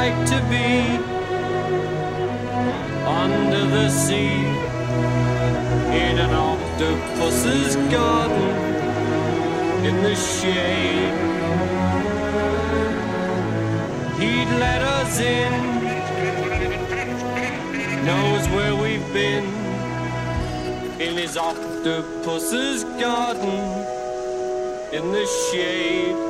like to be under the sea in an octopus's garden in the shade. He'd let us in, knows where we've been in his octopus's garden in the shade.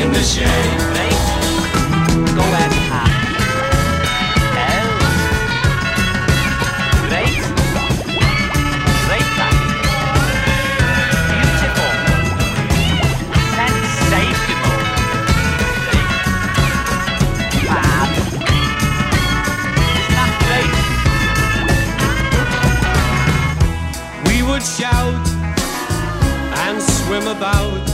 In the shade. Go and have. Hell. Great. Great that. Beautiful. Sensational. Fab. Isn't that great? We would shout and swim about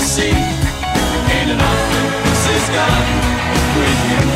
sea in an octopus's garden with you.